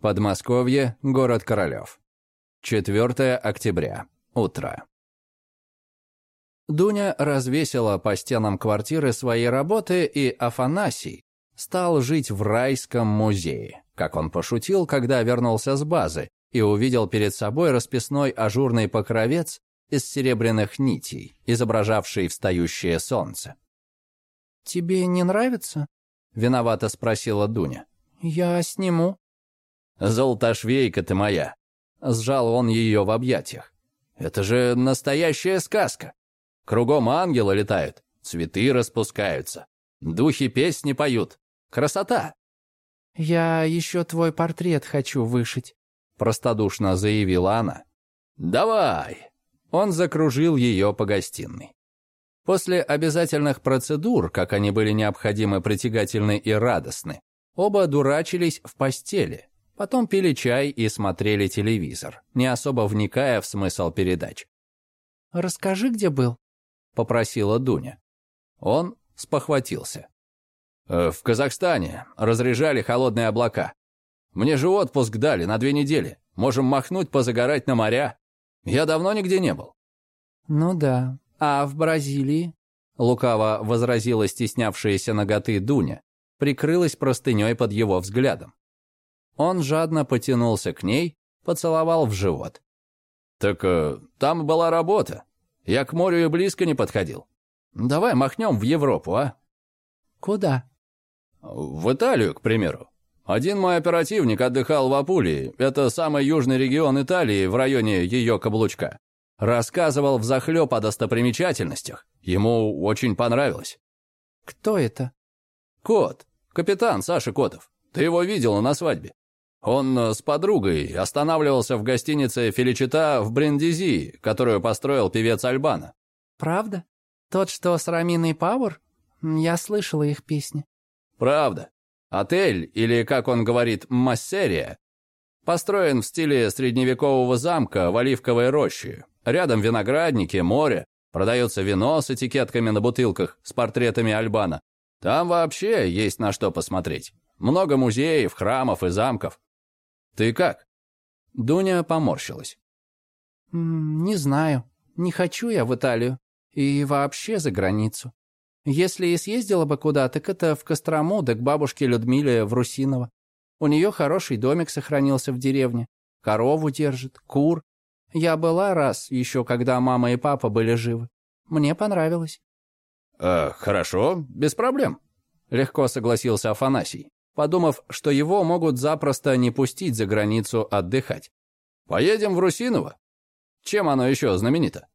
Подмосковье, город Королев. 4 октября. Утро. Дуня развесила по стенам квартиры свои работы, и Афанасий стал жить в райском музее, как он пошутил, когда вернулся с базы и увидел перед собой расписной ажурный покровец из серебряных нитей, изображавший встающее солнце. «Тебе не нравится?» — виновато спросила Дуня. «Я сниму». «Золотошвейка ты моя!» — сжал он ее в объятиях. «Это же настоящая сказка! Кругом ангелы летают, цветы распускаются, духи песни поют. Красота!» «Я еще твой портрет хочу вышить», — простодушно заявила она. «Давай!» Он закружил ее по гостиной. После обязательных процедур, как они были необходимы, притягательны и радостны, оба дурачились в постели, Потом пили чай и смотрели телевизор, не особо вникая в смысл передач. «Расскажи, где был?» — попросила Дуня. Он спохватился. «Э, «В Казахстане разряжали холодные облака. Мне же отпуск дали на две недели. Можем махнуть, позагорать на моря. Я давно нигде не был». «Ну да. А в Бразилии?» Лукаво возразила стеснявшаяся ноготы Дуня, прикрылась простыней под его взглядом. Он жадно потянулся к ней, поцеловал в живот. «Так э, там была работа. Я к морю и близко не подходил. Давай махнем в Европу, а?» «Куда?» «В Италию, к примеру. Один мой оперативник отдыхал в Апулии. Это самый южный регион Италии в районе ее каблучка. Рассказывал взахлеб о достопримечательностях. Ему очень понравилось». «Кто это?» «Кот. Капитан Саша Котов. Ты его видела на свадьбе?» Он э, с подругой останавливался в гостинице «Феличита» в Брендизи, которую построил певец Альбана. «Правда? Тот, что с Раминой Пауэр? Я слышала их песни». «Правда. Отель, или, как он говорит, массерия, построен в стиле средневекового замка в Оливковой роще. Рядом виноградники, море, продается вино с этикетками на бутылках с портретами Альбана. Там вообще есть на что посмотреть. Много музеев, храмов и замков. «Ты как?» Дуня поморщилась. «Не знаю. Не хочу я в Италию. И вообще за границу. Если и съездила бы куда, так это в Кострому, да к бабушке Людмиле в Русиново. У нее хороший домик сохранился в деревне. Корову держит, кур. Я была раз, еще когда мама и папа были живы. Мне понравилось». «Э, «Хорошо, без проблем», — легко согласился Афанасий подумав, что его могут запросто не пустить за границу отдыхать. «Поедем в Русиново? Чем оно еще знаменито?»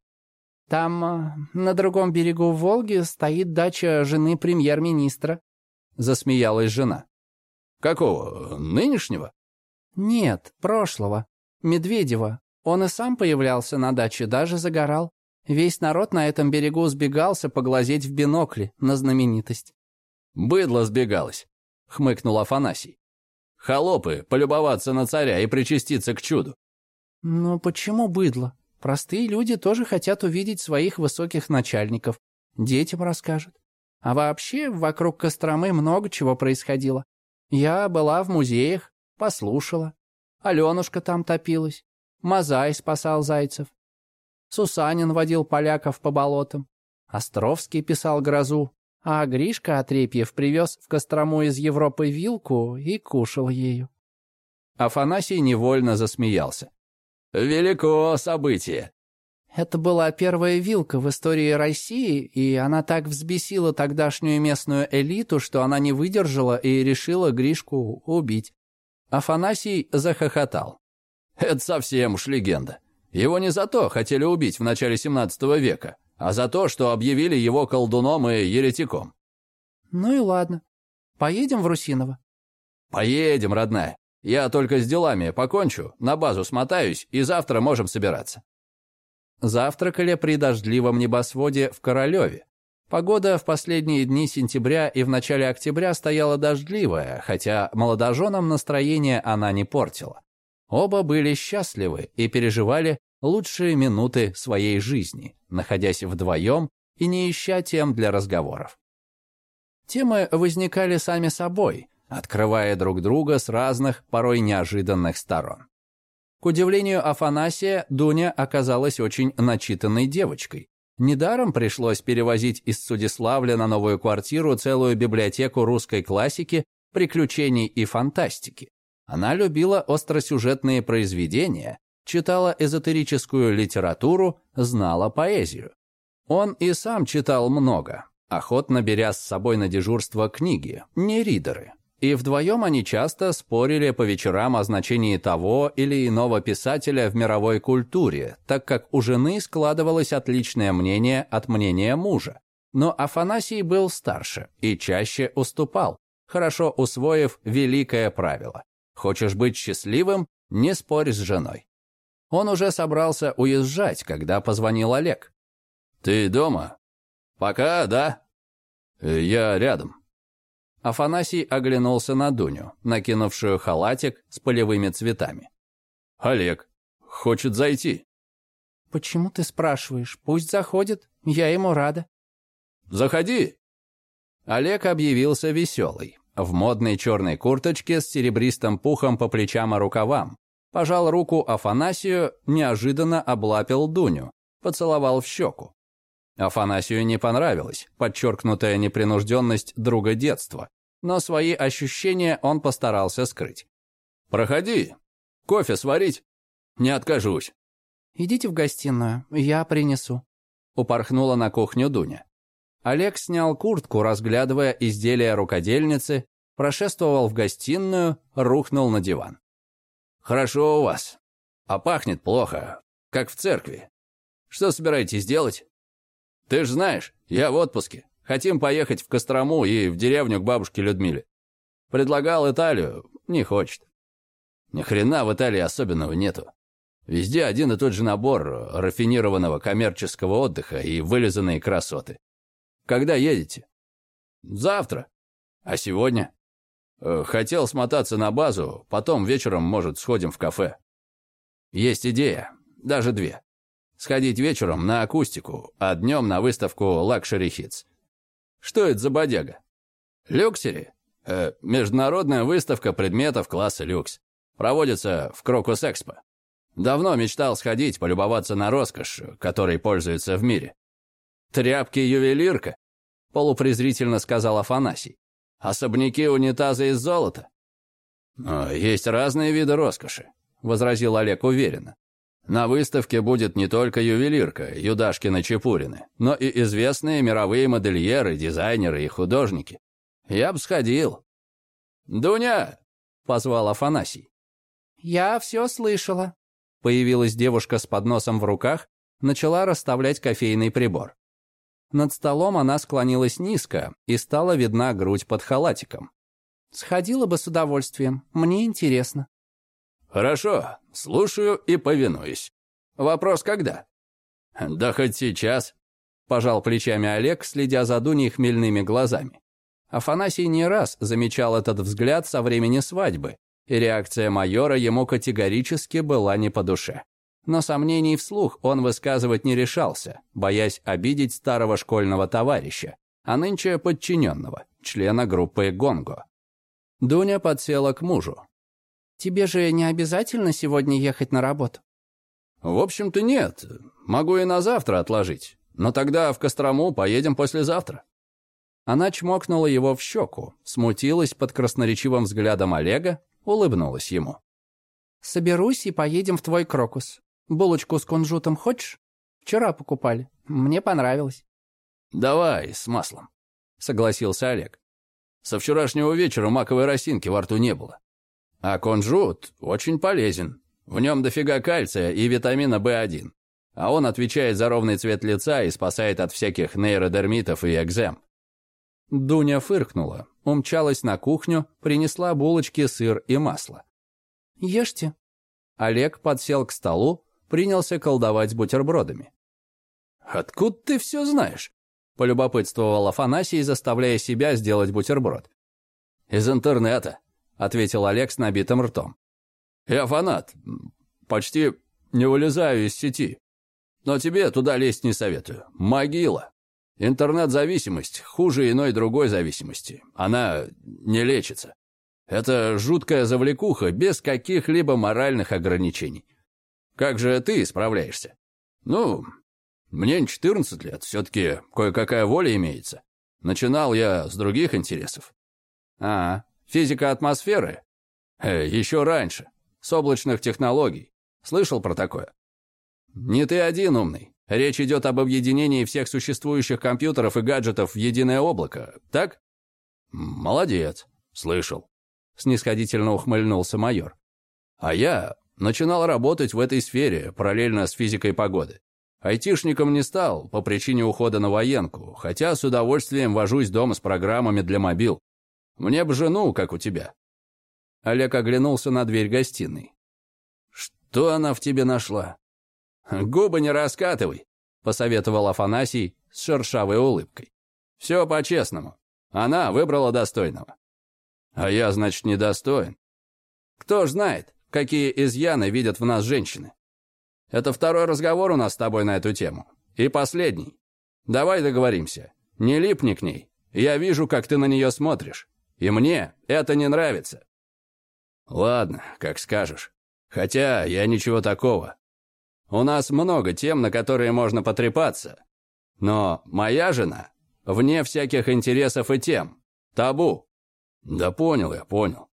«Там, э, на другом берегу Волги, стоит дача жены премьер-министра», — засмеялась жена. «Какого? Нынешнего?» «Нет, прошлого. Медведева. Он и сам появлялся на даче, даже загорал. Весь народ на этом берегу сбегался поглазеть в бинокли на знаменитость». «Быдло сбегалось хмыкнул Афанасий. «Холопы, полюбоваться на царя и причаститься к чуду». «Но почему быдло? Простые люди тоже хотят увидеть своих высоких начальников. Детям расскажут. А вообще, вокруг Костромы много чего происходило. Я была в музеях, послушала. Аленушка там топилась. Мазай спасал зайцев. Сусанин водил поляков по болотам. Островский писал грозу. А Гришка Отрепьев привез в Кострому из Европы вилку и кушал ею. Афанасий невольно засмеялся. «Велико событие!» Это была первая вилка в истории России, и она так взбесила тогдашнюю местную элиту, что она не выдержала и решила Гришку убить. Афанасий захохотал. «Это совсем уж легенда. Его не за то хотели убить в начале 17 века, а за то, что объявили его колдуном и еретиком. Ну и ладно. Поедем в Русиново? Поедем, родная. Я только с делами покончу, на базу смотаюсь, и завтра можем собираться. Завтракали при дождливом небосводе в Королеве. Погода в последние дни сентября и в начале октября стояла дождливая, хотя молодоженам настроение она не портила. Оба были счастливы и переживали лучшие минуты своей жизни, находясь вдвоем и не ища тем для разговоров. Темы возникали сами собой, открывая друг друга с разных, порой неожиданных сторон. К удивлению Афанасия, Дуня оказалась очень начитанной девочкой. Недаром пришлось перевозить из Судиславля на новую квартиру целую библиотеку русской классики, приключений и фантастики. Она любила остросюжетные произведения, читала эзотерическую литературу, знала поэзию. Он и сам читал много, охотно беря с собой на дежурство книги, не ридеры. И вдвоем они часто спорили по вечерам о значении того или иного писателя в мировой культуре, так как у жены складывалось отличное мнение от мнения мужа. Но Афанасий был старше и чаще уступал, хорошо усвоив великое правило. Хочешь быть счастливым – не спорь с женой. Он уже собрался уезжать, когда позвонил Олег. «Ты дома?» «Пока, да». «Я рядом». Афанасий оглянулся на Дуню, накинувшую халатик с полевыми цветами. «Олег, хочет зайти». «Почему ты спрашиваешь? Пусть заходит, я ему рада». «Заходи». Олег объявился веселый, в модной черной курточке с серебристым пухом по плечам и рукавам. Пожал руку Афанасию, неожиданно облапил Дуню, поцеловал в щеку. Афанасию не понравилась подчеркнутая непринужденность друга детства, но свои ощущения он постарался скрыть. «Проходи. Кофе сварить? Не откажусь». «Идите в гостиную, я принесу», — упорхнула на кухню Дуня. Олег снял куртку, разглядывая изделия рукодельницы, прошествовал в гостиную, рухнул на диван. «Хорошо у вас. А пахнет плохо, как в церкви. Что собираетесь делать?» Ты ж знаешь, я в отпуске. Хотим поехать в Кострому и в деревню к бабушке Людмиле. Предлагал Италию, не хочет. Ни хрена в Италии особенного нету. Везде один и тот же набор рафинированного коммерческого отдыха и вылизанные красоты. Когда едете? Завтра. А сегодня? Э, хотел смотаться на базу, потом вечером, может, сходим в кафе. Есть идея, даже две. Сходить вечером на акустику, а днем на выставку Luxury Hits. Что это за бодяга? Люксери? Э, международная выставка предметов класса люкс. Проводится в Крокус Экспо. Давно мечтал сходить, полюбоваться на роскошь, которой пользуются в мире. «Тряпки-ювелирка», — полупрезрительно сказал Афанасий. «Особняки унитазы из золота». «Есть разные виды роскоши», — возразил Олег уверенно. На выставке будет не только ювелирка, Юдашкина-Чепурины, но и известные мировые модельеры, дизайнеры и художники. Я бы сходил. «Дуня!» — позвал Афанасий. «Я все слышала». Появилась девушка с подносом в руках, начала расставлять кофейный прибор. Над столом она склонилась низко, и стала видна грудь под халатиком. «Сходила бы с удовольствием, мне интересно». «Хорошо, слушаю и повинуюсь. Вопрос когда?» «Да хоть сейчас», — пожал плечами Олег, следя за Дуней хмельными глазами. Афанасий не раз замечал этот взгляд со времени свадьбы, и реакция майора ему категорически была не по душе. Но сомнений вслух он высказывать не решался, боясь обидеть старого школьного товарища, а нынче подчиненного, члена группы «Гонго». Дуня подсела к мужу, Тебе же не обязательно сегодня ехать на работу?» «В общем-то нет. Могу и на завтра отложить. Но тогда в Кострому поедем послезавтра». Она чмокнула его в щеку, смутилась под красноречивым взглядом Олега, улыбнулась ему. «Соберусь и поедем в твой крокус. Булочку с кунжутом хочешь? Вчера покупали. Мне понравилось». «Давай, с маслом», — согласился Олег. «Со вчерашнего вечера маковой росинки во рту не было. А кунжут очень полезен. В нем дофига кальция и витамина В1. А он отвечает за ровный цвет лица и спасает от всяких нейродермитов и экзем. Дуня фыркнула, умчалась на кухню, принесла булочки, сыр и масло. «Ешьте». Олег подсел к столу, принялся колдовать бутербродами. «Откуда ты все знаешь?» – полюбопытствовал Афанасий, заставляя себя сделать бутерброд. «Из интернета», — ответил Олег с набитым ртом. «Я фанат. Почти не вылезаю из сети. Но тебе туда лезть не советую. Могила. Интернет-зависимость хуже иной другой зависимости. Она не лечится». Это жуткая завлекуха без каких-либо моральных ограничений. Как же ты справляешься? Ну, мне не 14 лет, все-таки кое-какая воля имеется. Начинал я с других интересов. А, физика атмосферы? Э, еще раньше, с облачных технологий. Слышал про такое? Не ты один умный. Речь идет об объединении всех существующих компьютеров и гаджетов в единое облако, так? Молодец, слышал. Снисходительно ухмыльнулся майор. А я начинал работать в этой сфере параллельно с физикой погоды. Айтишником не стал по причине ухода на военку, хотя с удовольствием вожусь дома с программами для мобил. Мне бы жену, как у тебя. Олег оглянулся на дверь гостиной. Что она в тебе нашла? Губы не раскатывай, посоветовал Афанасий с шершавой улыбкой. Все по-честному. Она выбрала достойного. А я, значит, недостоин. Кто ж знает, какие изъяны видят в нас женщины. Это второй разговор у нас с тобой на эту тему. И последний. Давай договоримся. Не липни к ней. Я вижу, как ты на нее смотришь. И мне это не нравится. Ладно, как скажешь. Хотя я ничего такого. У нас много тем, на которые можно потрепаться. Но моя жена вне всяких интересов и тем. Табу. Да понял я, понял.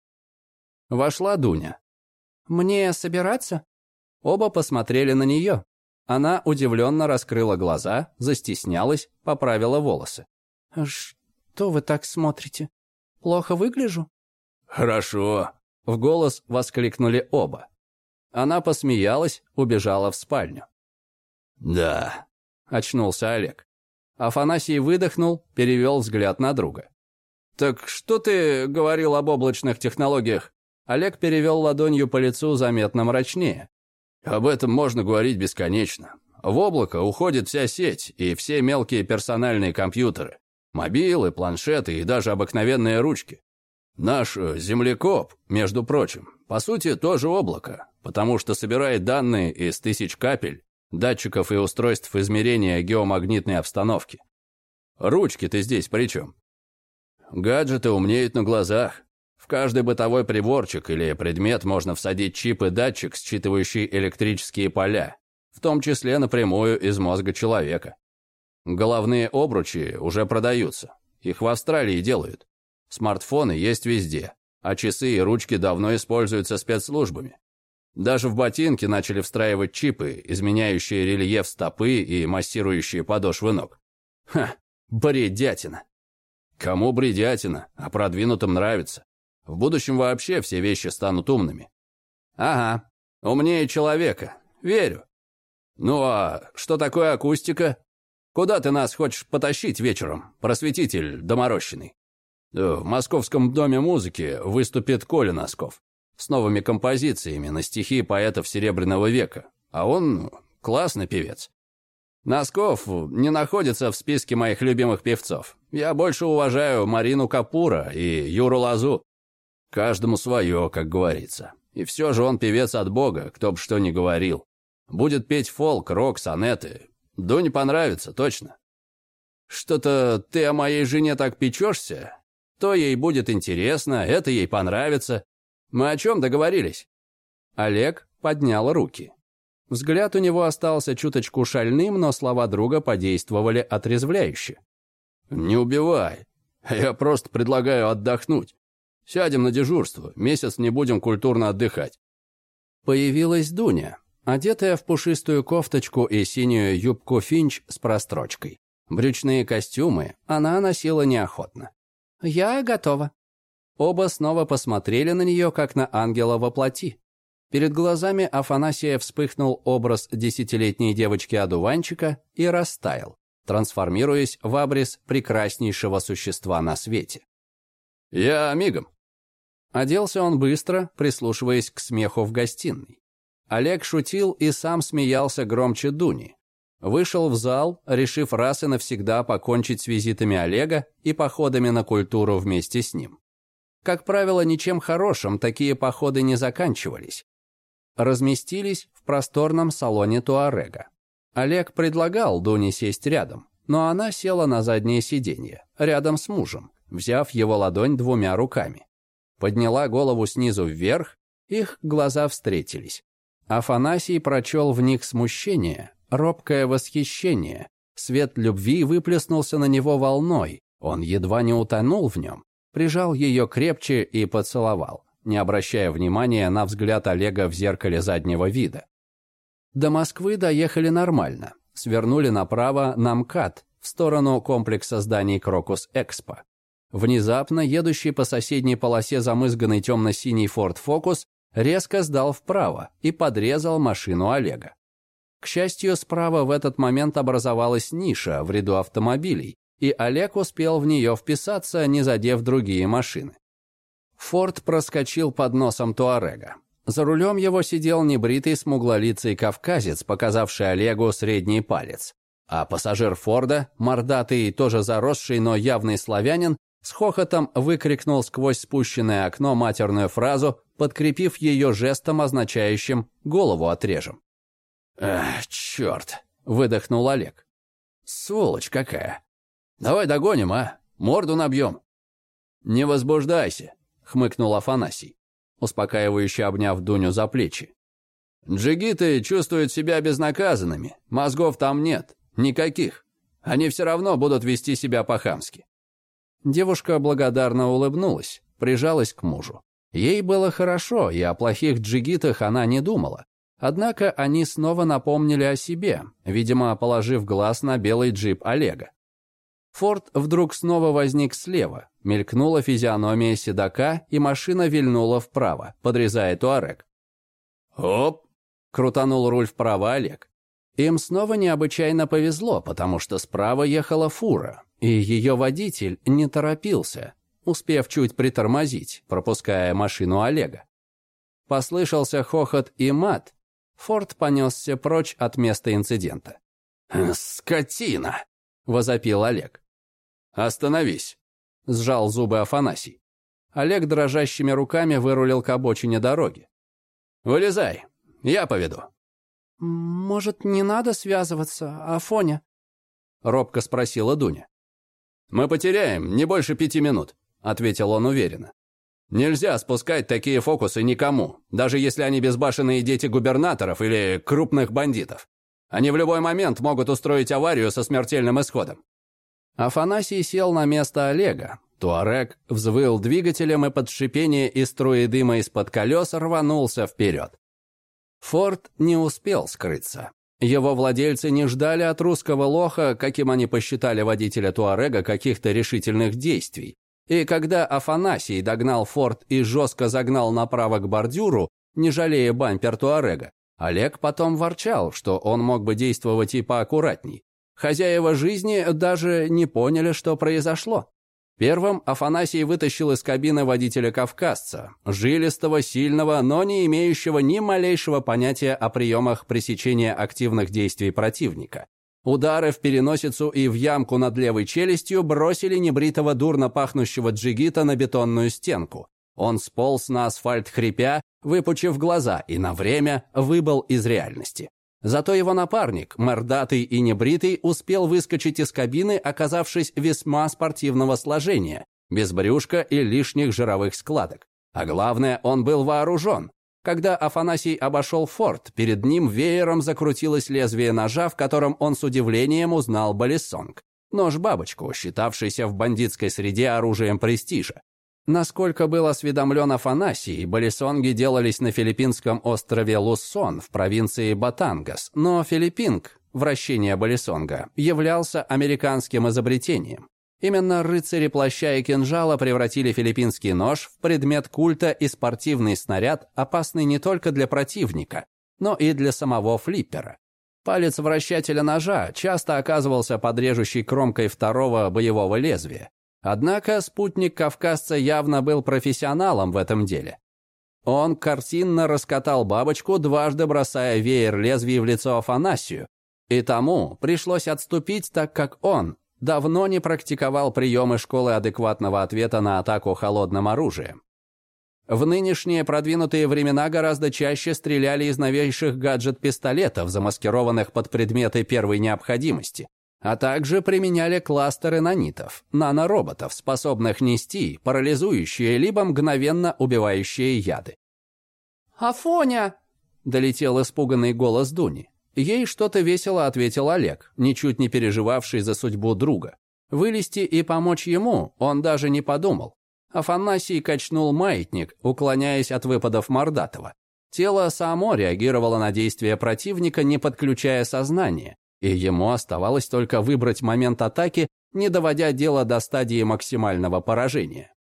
Вошла Дуня. «Мне собираться?» Оба посмотрели на нее. Она удивленно раскрыла глаза, застеснялась, поправила волосы. «Что вы так смотрите? Плохо выгляжу?» «Хорошо», — в голос воскликнули оба. Она посмеялась, убежала в спальню. «Да», — очнулся Олег. Афанасий выдохнул, перевел взгляд на друга. «Так что ты говорил об облачных технологиях?» Олег перевел ладонью по лицу заметно мрачнее. Об этом можно говорить бесконечно. В облако уходит вся сеть и все мелкие персональные компьютеры. Мобилы, планшеты и даже обыкновенные ручки. Наш э, землекоп, между прочим, по сути тоже облако, потому что собирает данные из тысяч капель, датчиков и устройств измерения геомагнитной обстановки. Ручки-то здесь при чем? Гаджеты умнеют на глазах. В каждый бытовой приборчик или предмет можно всадить чип и датчик, считывающий электрические поля, в том числе напрямую из мозга человека. Головные обручи уже продаются. Их в Австралии делают. Смартфоны есть везде, а часы и ручки давно используются спецслужбами. Даже в ботинки начали встраивать чипы, изменяющие рельеф стопы и массирующие подошвы ног. Ха, бредятина. Кому бредятина, а продвинутым нравится. В будущем вообще все вещи станут умными. Ага, умнее человека, верю. Ну а что такое акустика? Куда ты нас хочешь потащить вечером, просветитель доморощенный? Э, в Московском доме музыки выступит Коля Носков с новыми композициями на стихи поэтов Серебряного века, а он классный певец. Носков не находится в списке моих любимых певцов. Я больше уважаю Марину Капура и Юру Лазу. Каждому свое, как говорится. И все же он певец от Бога, кто бы что ни говорил. Будет петь фолк, рок, сонеты. Дуне понравится, точно. Что-то ты о моей жене так печешься? То ей будет интересно, это ей понравится. Мы о чем договорились?» Олег поднял руки. Взгляд у него остался чуточку шальным, но слова друга подействовали отрезвляюще. «Не убивай. Я просто предлагаю отдохнуть. Сядем на дежурство, месяц не будем культурно отдыхать». Появилась Дуня, одетая в пушистую кофточку и синюю юбку финч с прострочкой. Брючные костюмы она носила неохотно. «Я готова». Оба снова посмотрели на нее, как на ангела во плоти. Перед глазами Афанасия вспыхнул образ десятилетней девочки-одуванчика и растаял, трансформируясь в обрез прекраснейшего существа на свете. «Я мигом», Оделся он быстро, прислушиваясь к смеху в гостиной. Олег шутил и сам смеялся громче Дуни. Вышел в зал, решив раз и навсегда покончить с визитами Олега и походами на культуру вместе с ним. Как правило, ничем хорошим такие походы не заканчивались. Разместились в просторном салоне Туарега. Олег предлагал Дуне сесть рядом, но она села на заднее сиденье, рядом с мужем, взяв его ладонь двумя руками. Подняла голову снизу вверх, их глаза встретились. Афанасий прочел в них смущение, робкое восхищение. Свет любви выплеснулся на него волной, он едва не утонул в нем, прижал ее крепче и поцеловал, не обращая внимания на взгляд Олега в зеркале заднего вида. До Москвы доехали нормально, свернули направо на МКАД, в сторону комплекса зданий Крокус Экспо. Внезапно едущий по соседней полосе замызганный темно-синий Ford Focus резко сдал вправо и подрезал машину Олега. К счастью, справа в этот момент образовалась ниша в ряду автомобилей, и Олег успел в нее вписаться, не задев другие машины. Форд проскочил под носом Туарега. За рулем его сидел небритый смуглолицый кавказец, показавший Олегу средний палец. А пассажир Форда, мордатый, тоже заросший, но явный славянин, с хохотом выкрикнул сквозь спущенное окно матерную фразу, подкрепив ее жестом, означающим «голову отрежем». «Эх, черт!» — выдохнул Олег. «Сволочь какая! Давай догоним, а? Морду набьем!» «Не возбуждайся!» — хмыкнул Афанасий, успокаивающе обняв Дуню за плечи. «Джигиты чувствуют себя безнаказанными, мозгов там нет, никаких. Они все равно будут вести себя по-хамски. Девушка благодарно улыбнулась, прижалась к мужу. Ей было хорошо, и о плохих джигитах она не думала. Однако они снова напомнили о себе, видимо, положив глаз на белый джип Олега. Форд вдруг снова возник слева, мелькнула физиономия седока, и машина вильнула вправо, подрезая Туарек. «Оп!» — крутанул руль вправо Олег. Им снова необычайно повезло, потому что справа ехала фура, и ее водитель не торопился, успев чуть притормозить, пропуская машину Олега. Послышался хохот и мат. Форд понесся прочь от места инцидента. «Скотина!» — возопил Олег. «Остановись!» — сжал зубы Афанасий. Олег дрожащими руками вырулил к обочине дороги. «Вылезай, я поведу». «Может, не надо связываться, Афоня?» — робко спросила Дуня. «Мы потеряем не больше пяти минут», — ответил он уверенно. «Нельзя спускать такие фокусы никому, даже если они безбашенные дети губернаторов или крупных бандитов. Они в любой момент могут устроить аварию со смертельным исходом». Афанасий сел на место Олега. Туарек взвыл двигателем и под шипение и струи дыма из-под колес рванулся вперед. Форд не успел скрыться. Его владельцы не ждали от русского лоха, каким они посчитали водителя Туарега, каких-то решительных действий. И когда Афанасий догнал Форд и жестко загнал направо к бордюру, не жалея бампер Туарега, Олег потом ворчал, что он мог бы действовать и поаккуратней. Хозяева жизни даже не поняли, что произошло. Первым Афанасий вытащил из кабины водителя кавказца, жилистого, сильного, но не имеющего ни малейшего понятия о приемах пресечения активных действий противника. Удары в переносицу и в ямку над левой челюстью бросили небритого дурно пахнущего джигита на бетонную стенку. Он сполз на асфальт хрипя, выпучив глаза, и на время выбыл из реальности. Зато его напарник, мордатый и небритый, успел выскочить из кабины, оказавшись весьма спортивного сложения, без брюшка и лишних жировых складок. А главное, он был вооружен. Когда Афанасий обошел форт, перед ним веером закрутилось лезвие ножа, в котором он с удивлением узнал Балисонг. Нож-бабочку, считавшийся в бандитской среде оружием престижа. Насколько был осведомлен Афанасий, балисонги делались на филиппинском острове Луссон в провинции Батангас, но филиппинг, вращение балисонга, являлся американским изобретением. Именно рыцари плаща и кинжала превратили филиппинский нож в предмет культа и спортивный снаряд, опасный не только для противника, но и для самого флиппера. Палец вращателя ножа часто оказывался под режущей кромкой второго боевого лезвия, Однако спутник кавказца явно был профессионалом в этом деле. Он картинно раскатал бабочку, дважды бросая веер лезвий в лицо Афанасию, и тому пришлось отступить, так как он давно не практиковал приемы школы адекватного ответа на атаку холодным оружием. В нынешние продвинутые времена гораздо чаще стреляли из новейших гаджет-пистолетов, замаскированных под предметы первой необходимости. А также применяли кластеры нанитов, нанороботов, способных нести парализующие либо мгновенно убивающие яды. «Афоня!» – долетел испуганный голос Дуни. Ей что-то весело ответил Олег, ничуть не переживавший за судьбу друга. Вылезти и помочь ему он даже не подумал. Афанасий качнул маятник, уклоняясь от выпадов Мордатова. Тело само реагировало на действия противника, не подключая сознание, и ему оставалось только выбрать момент атаки, не доводя дело до стадии максимального поражения.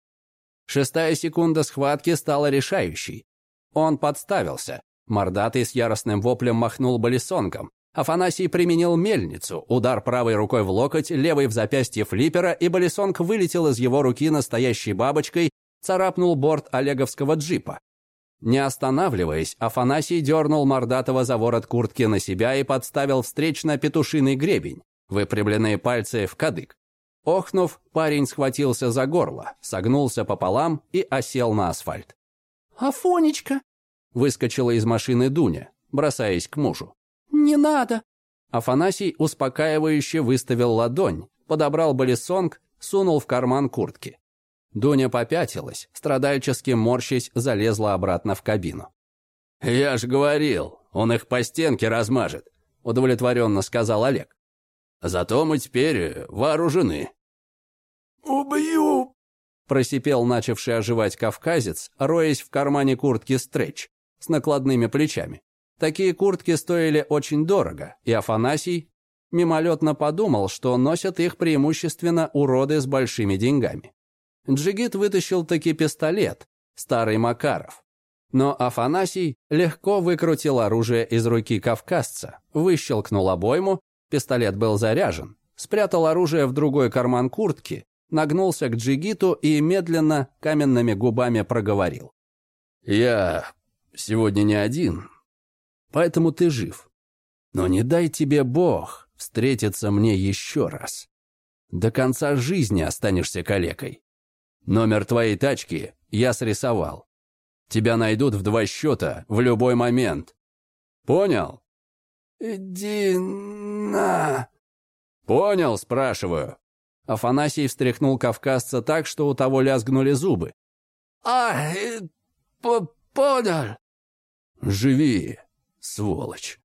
Шестая секунда схватки стала решающей. Он подставился. Мордатый с яростным воплем махнул балисонком. Афанасий применил мельницу, удар правой рукой в локоть, левой в запястье флиппера, и балисонг вылетел из его руки настоящей бабочкой, царапнул борт олеговского джипа. Не останавливаясь, Афанасий дернул Мордатого за ворот куртки на себя и подставил встречно петушиный гребень, выпрямленные пальцы в кадык. Охнув, парень схватился за горло, согнулся пополам и осел на асфальт. «Афонечка!» — выскочила из машины Дуня, бросаясь к мужу. «Не надо!» Афанасий успокаивающе выставил ладонь, подобрал балисонг, сунул в карман куртки. Дуня попятилась, страдальчески морщись, залезла обратно в кабину. «Я ж говорил, он их по стенке размажет», — удовлетворенно сказал Олег. «Зато мы теперь вооружены». «Убью!» — просипел начавший оживать кавказец, роясь в кармане куртки стретч с накладными плечами. Такие куртки стоили очень дорого, и Афанасий мимолетно подумал, что носят их преимущественно уроды с большими деньгами. Джигит вытащил таки пистолет, старый Макаров. Но Афанасий легко выкрутил оружие из руки кавказца, выщелкнул обойму, пистолет был заряжен, спрятал оружие в другой карман куртки, нагнулся к Джигиту и медленно каменными губами проговорил. «Я сегодня не один, поэтому ты жив. Но не дай тебе Бог встретиться мне еще раз. До конца жизни останешься калекой. Номер твоей тачки я срисовал. Тебя найдут в два счета в любой момент. Понял? Иди на... Понял, спрашиваю. Афанасий встряхнул кавказца так, что у того лязгнули зубы. А, э, понял. Живи, сволочь.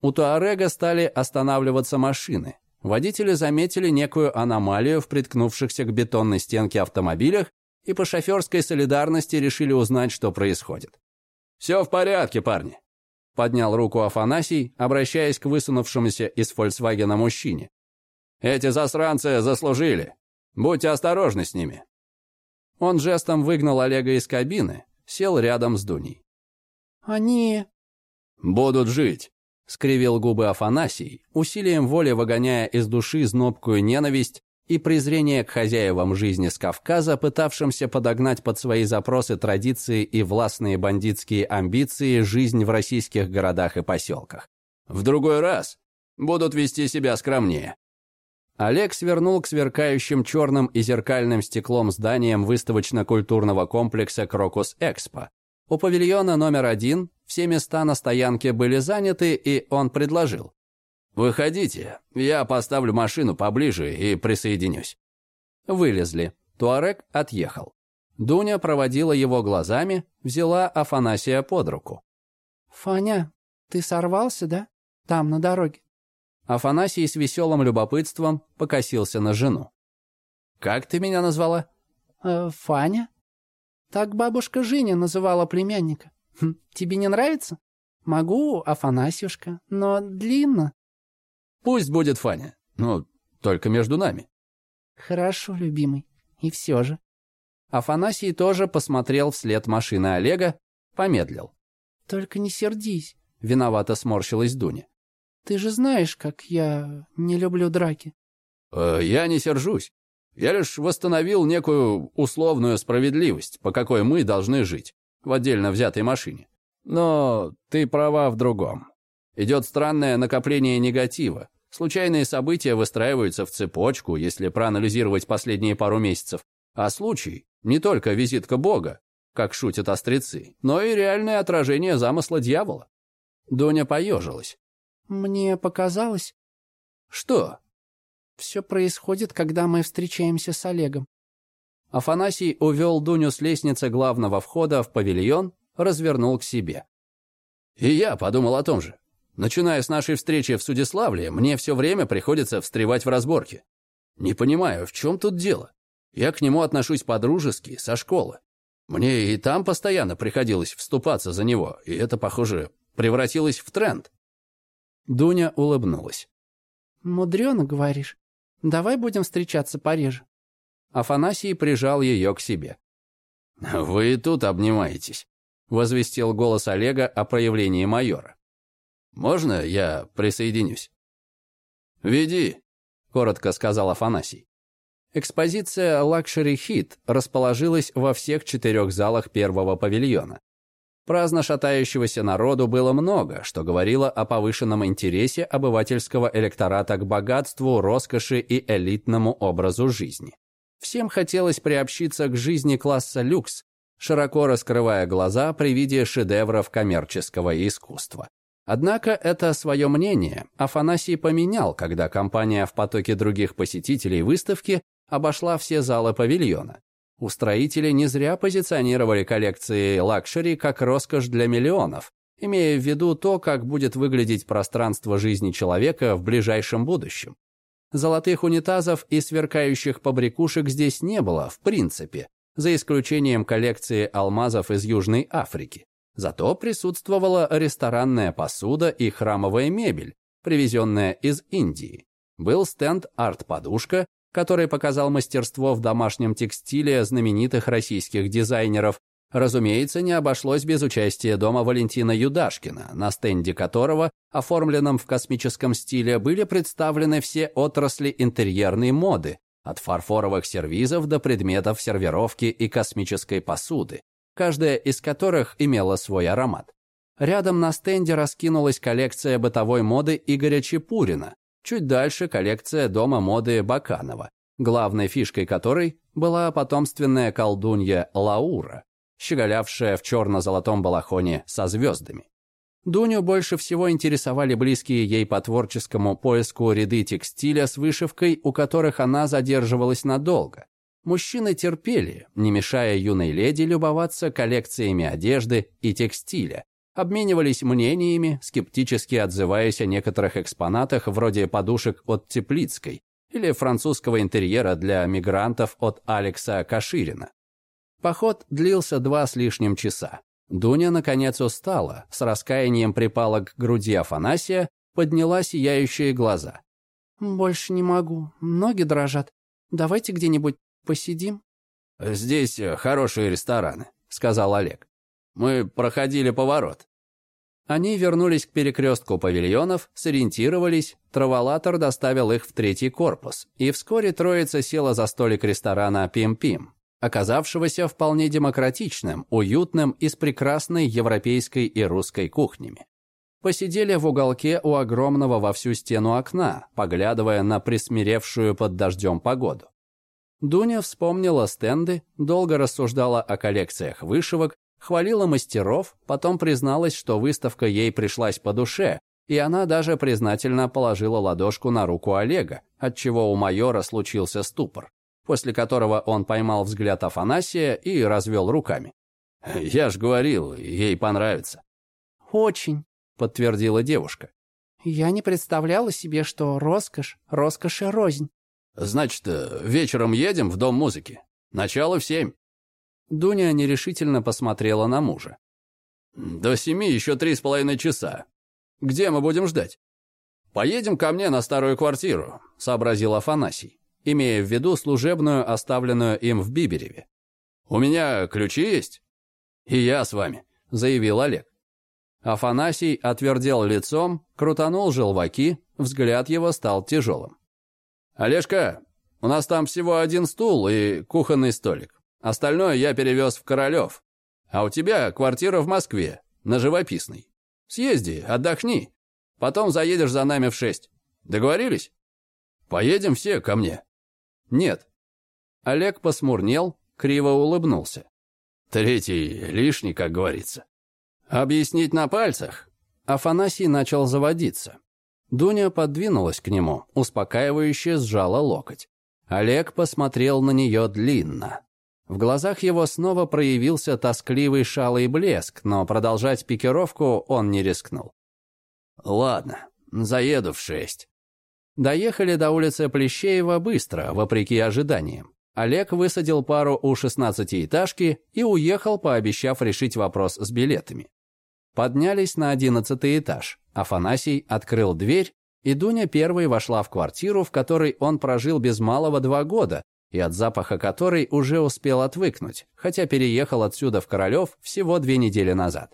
У Туарега стали останавливаться машины. Водители заметили некую аномалию в приткнувшихся к бетонной стенке автомобилях и по шоферской солидарности решили узнать, что происходит. «Все в порядке, парни», — поднял руку Афанасий, обращаясь к высунувшемуся из «Фольксвагена» мужчине. «Эти засранцы заслужили. Будьте осторожны с ними». Он жестом выгнал Олега из кабины, сел рядом с Дуней. «Они...» «Будут жить», скривил губы Афанасий, усилием воли выгоняя из души знобкую ненависть и презрение к хозяевам жизни с Кавказа, пытавшимся подогнать под свои запросы традиции и властные бандитские амбиции жизнь в российских городах и поселках. В другой раз будут вести себя скромнее. Олег свернул к сверкающим черным и зеркальным стеклом зданиям выставочно-культурного комплекса «Крокус Экспо». У павильона номер один все места на стоянке были заняты, и он предложил. «Выходите, я поставлю машину поближе и присоединюсь». Вылезли. Туарек отъехал. Дуня проводила его глазами, взяла Афанасия под руку. «Фаня, ты сорвался, да? Там, на дороге?» Афанасий с веселым любопытством покосился на жену. «Как ты меня назвала?» э, «Фаня. Так бабушка Женя называла племянника». Хм, тебе не нравится? Могу, Афанасьюшка, но длинно. Пусть будет Фаня, но только между нами. Хорошо, любимый. И все же. Афанасий тоже посмотрел вслед машины Олега, помедлил. Только не сердись, виновато сморщилась Дуня. Ты же знаешь, как я не люблю драки. Э, я не сержусь. Я лишь восстановил некую условную справедливость, по какой мы должны жить в отдельно взятой машине. Но ты права в другом. Идет странное накопление негатива. Случайные события выстраиваются в цепочку, если проанализировать последние пару месяцев. А случай – не только визитка Бога, как шутят острецы, но и реальное отражение замысла дьявола. Доня поежилась. «Мне показалось...» «Что?» Все происходит, когда мы встречаемся с Олегом. Афанасий увел Дуню с лестницы главного входа в павильон, развернул к себе. И я подумал о том же. Начиная с нашей встречи в Судиславле, мне все время приходится встревать в разборки. Не понимаю, в чем тут дело? Я к нему отношусь по-дружески, со школы. Мне и там постоянно приходилось вступаться за него, и это, похоже, превратилось в тренд. Дуня улыбнулась. «Мудрено, говоришь. Давай будем встречаться пореже». Афанасий прижал ее к себе. «Вы и тут обнимаетесь», — возвестил голос Олега о проявлении майора. «Можно я присоединюсь?» «Веди», — коротко сказал Афанасий. Экспозиция Luxury Hit расположилась во всех четырех залах первого павильона. Праздно шатающегося народу было много, что говорило о повышенном интересе обывательского электората к богатству, роскоши и элитному образу жизни. Всем хотелось приобщиться к жизни класса люкс, широко раскрывая глаза при виде шедевров коммерческого искусства. Однако это свое мнение Афанасий поменял, когда компания в потоке других посетителей выставки обошла все залы павильона. Устроители не зря позиционировали коллекции luxury как роскошь для миллионов, имея в виду то, как будет выглядеть пространство жизни человека в ближайшем будущем. Золотых унитазов и сверкающих побрякушек здесь не было, в принципе, за исключением коллекции алмазов из Южной Африки. Зато присутствовала ресторанная посуда и храмовая мебель, привезенная из Индии. Был стенд «Арт-подушка», который показал мастерство в домашнем текстиле знаменитых российских дизайнеров. Разумеется, не обошлось без участия дома Валентина Юдашкина, на стенде которого, оформленном в космическом стиле, были представлены все отрасли интерьерной моды, от фарфоровых сервизов до предметов сервировки и космической посуды каждая из которых имела свой аромат. Рядом на стенде раскинулась коллекция бытовой моды Игоря Чепурина, чуть дальше коллекция дома моды Баканова, главной фишкой которой была потомственная колдунья Лаура, щеголявшая в черно-золотом балахоне со звездами. Дуню больше всего интересовали близкие ей по творческому поиску ряды текстиля с вышивкой, у которых она задерживалась надолго, Мужчины терпели, не мешая юной леди любоваться коллекциями одежды и текстиля, обменивались мнениями, скептически отзываясь о некоторых экспонатах вроде подушек от Теплицкой или французского интерьера для мигрантов от Алекса Каширина. Поход длился два с лишним часа. Дуня, наконец, устала, с раскаянием припала к груди Афанасия, подняла сияющие глаза. «Больше не могу, ноги дрожат. Давайте где-нибудь Посидим?» «Здесь э, хорошие рестораны», — сказал Олег. «Мы проходили поворот». Они вернулись к перекрестку павильонов, сориентировались, траволатор доставил их в третий корпус, и вскоре троица села за столик ресторана «Пим-Пим», оказавшегося вполне демократичным, уютным и с прекрасной европейской и русской кухнями. Посидели в уголке у огромного во всю стену окна, поглядывая на присмиревшую под дождем погоду. Дуня вспомнила стенды, долго рассуждала о коллекциях вышивок, хвалила мастеров, потом призналась, что выставка ей пришлась по душе, и она даже признательно положила ладошку на руку Олега, отчего у майора случился ступор, после которого он поймал взгляд Афанасия и развел руками. «Я ж говорил, ей понравится». «Очень», — подтвердила девушка. «Я не представляла себе, что роскошь, роскошь и рознь. «Значит, э, вечером едем в Дом музыки. Начало в семь». Дуня нерешительно посмотрела на мужа. «До семи еще три с половиной часа. Где мы будем ждать?» «Поедем ко мне на старую квартиру», — сообразил Афанасий, имея в виду служебную, оставленную им в Бибереве. «У меня ключи есть?» «И я с вами», — заявил Олег. Афанасий отвердел лицом, крутанул желваки, взгляд его стал тяжелым. «Олежка, у нас там всего один стул и кухонный столик. Остальное я перевез в Королев. А у тебя квартира в Москве, на Живописной. Съезди, отдохни. Потом заедешь за нами в шесть. Договорились? Поедем все ко мне». «Нет». Олег посмурнел, криво улыбнулся. «Третий лишний, как говорится». «Объяснить на пальцах?» Афанасий начал заводиться. Дуня подвинулась к нему, успокаивающе сжала локоть. Олег посмотрел на нее длинно. В глазах его снова проявился тоскливый шалый блеск, но продолжать пикировку он не рискнул. «Ладно, заеду в шесть». Доехали до улицы Плещеева быстро, вопреки ожиданиям. Олег высадил пару у шестнадцатиэтажки и уехал, пообещав решить вопрос с билетами. Поднялись на одиннадцатый этаж. Афанасий открыл дверь, и Дуня первой вошла в квартиру, в которой он прожил без малого два года, и от запаха которой уже успел отвыкнуть, хотя переехал отсюда в Королев всего две недели назад.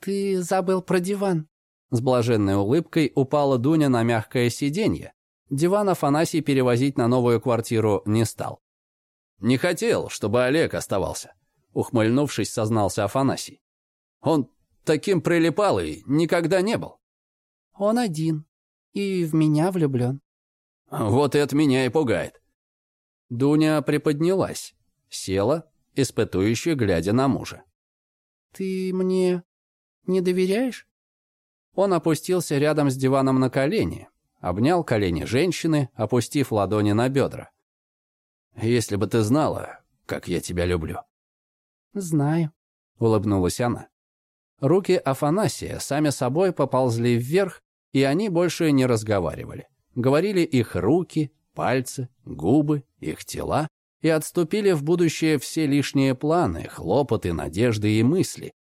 «Ты забыл про диван». С блаженной улыбкой упала Дуня на мягкое сиденье. Диван Афанасий перевозить на новую квартиру не стал. «Не хотел, чтобы Олег оставался», — ухмыльнувшись, сознался Афанасий. «Он таким прилипалый никогда не был». «Он один и в меня влюблен». «Вот и от меня и пугает. Дуня приподнялась, села, испытующе глядя на мужа. «Ты мне не доверяешь?» Он опустился рядом с диваном на колени, обнял колени женщины, опустив ладони на бедра. «Если бы ты знала, как я тебя люблю». «Знаю», — улыбнулась она. Руки Афанасия сами собой поползли вверх, и они больше не разговаривали. Говорили их руки, пальцы, губы, их тела и отступили в будущее все лишние планы, хлопоты, надежды и мысли.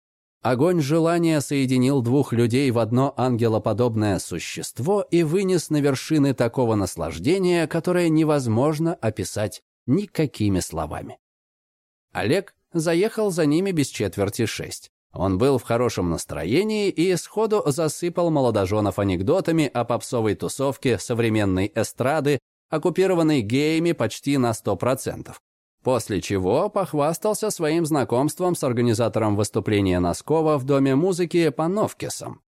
Огонь желания соединил двух людей в одно ангелоподобное существо и вынес на вершины такого наслаждения, которое невозможно описать никакими словами. Олег заехал за ними без четверти шесть. Он был в хорошем настроении и сходу засыпал молодоженов анекдотами о попсовой тусовке современной эстрады оккупированный геями почти на 100%. После чего похвастался своим знакомством с организатором выступления Носкова в Доме музыки Пановкисом.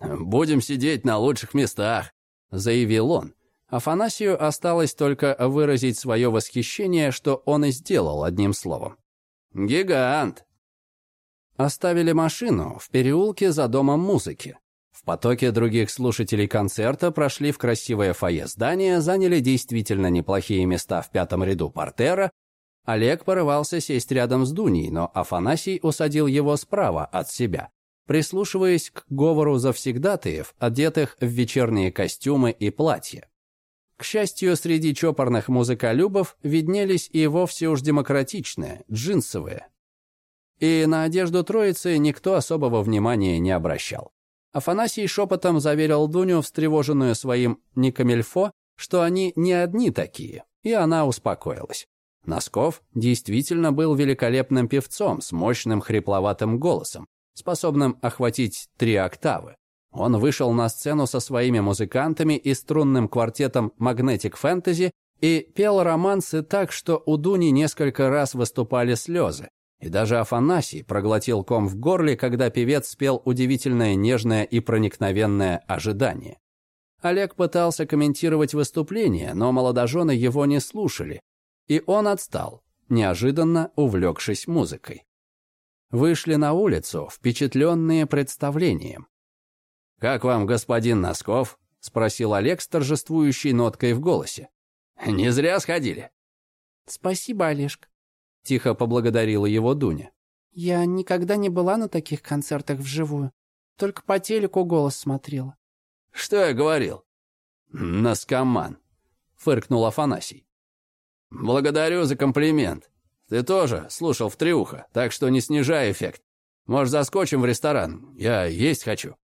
«Будем сидеть на лучших местах», — заявил он. Афанасию осталось только выразить свое восхищение, что он и сделал одним словом. «Гигант!» Оставили машину в переулке за Домом музыки. В потоке других слушателей концерта прошли в красивое фойе здания, заняли действительно неплохие места в пятом ряду портера. Олег порывался сесть рядом с Дуней, но Афанасий усадил его справа от себя, прислушиваясь к говору завсегдатаев, одетых в вечерние костюмы и платья. К счастью, среди чопорных музыколюбов виднелись и вовсе уж демократичные, джинсовые. И на одежду троицы никто особого внимания не обращал. Афанасий шепотом заверил Дуню, встревоженную своим некамельфо, что они не одни такие, и она успокоилась. Носков действительно был великолепным певцом с мощным хрипловатым голосом, способным охватить три октавы. Он вышел на сцену со своими музыкантами и струнным квартетом Magnetic Fantasy и пел романсы так, что у Дуни несколько раз выступали слезы, и даже Афанасий проглотил ком в горле, когда певец спел удивительное нежное и проникновенное ожидание. Олег пытался комментировать выступление, но молодожены его не слушали, и он отстал, неожиданно увлекшись музыкой. Вышли на улицу, впечатленные представлением. «Как вам, господин Носков?» — спросил Олег с торжествующей ноткой в голосе. «Не зря сходили». «Спасибо, Олежка», Тихо поблагодарила его Дуня. «Я никогда не была на таких концертах вживую. Только по телеку голос смотрела». «Что я говорил?» «Наскоман», — фыркнул Афанасий. «Благодарю за комплимент. Ты тоже слушал в триуха, так что не снижай эффект. Может, заскочим в ресторан? Я есть хочу».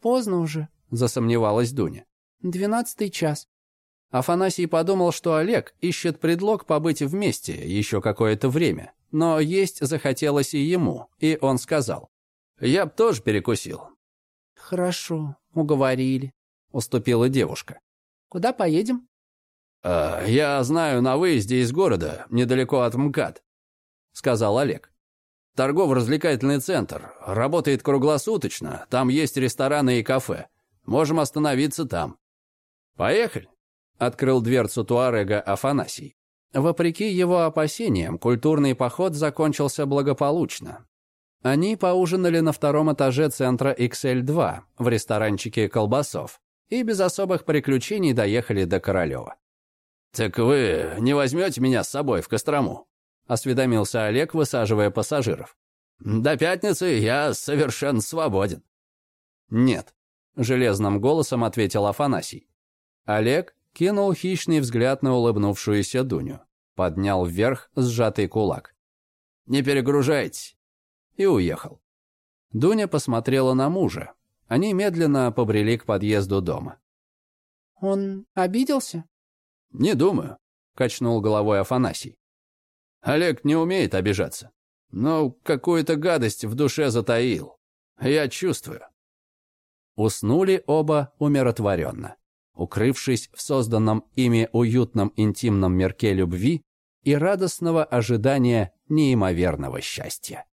«Поздно уже», — засомневалась Дуня. «Двенадцатый час. Афанасий подумал, что Олег ищет предлог побыть вместе еще какое-то время. Но есть захотелось и ему, и он сказал. «Я б тоже перекусил». «Хорошо, уговорили», — уступила девушка. «Куда поедем?» «А, «Я знаю на выезде из города, недалеко от МКАД», — сказал Олег. «Торгово-развлекательный центр. Работает круглосуточно. Там есть рестораны и кафе. Можем остановиться там. Поехали?» Открыл дверцу Туарега Афанасий. Вопреки его опасениям, культурный поход закончился благополучно. Они поужинали на втором этаже центра XL2 в ресторанчике колбасов. и без особых приключений доехали до Королева. «Так вы не возьмете меня с собой в Кострому?» — осведомился Олег, высаживая пассажиров. «До пятницы я совершенно свободен». «Нет», — железным голосом ответил Афанасий. Олег кинул хищный взгляд на улыбнувшуюся Дуню, поднял вверх сжатый кулак. «Не перегружайтесь!» и уехал. Дуня посмотрела на мужа. Они медленно побрели к подъезду дома. «Он обиделся?» «Не думаю», — качнул головой Афанасий. «Олег не умеет обижаться, но какую-то гадость в душе затаил. Я чувствую». Уснули оба умиротворенно, укрывшись в созданном ими уютном интимном мирке любви и радостного ожидания неимоверного счастья.